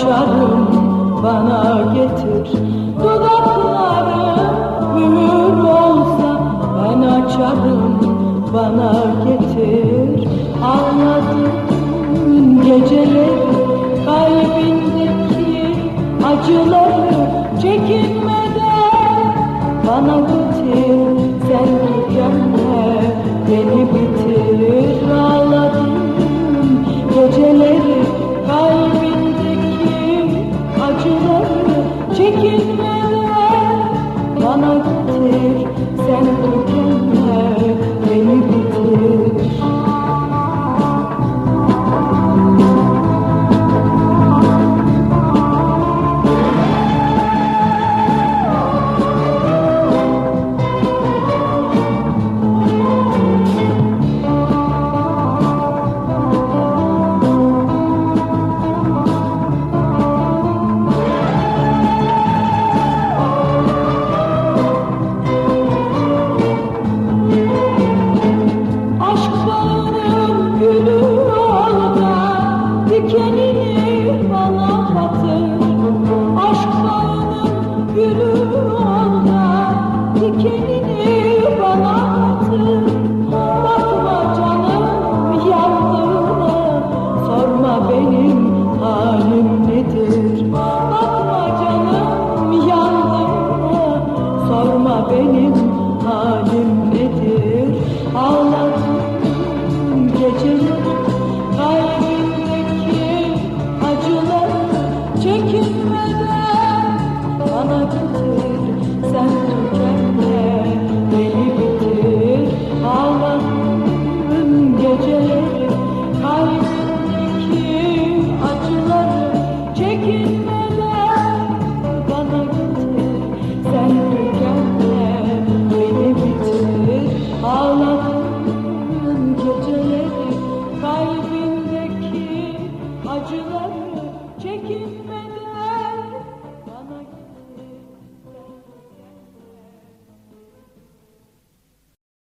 açarım bana getir. Dudaklarım mühür olsa ben açarım bana getir. Anladım geceleri kalbindeki acıları çekinmeden bana getir. Sen mükemmel beni bitirir. Ağladım geceleri no, no. 给你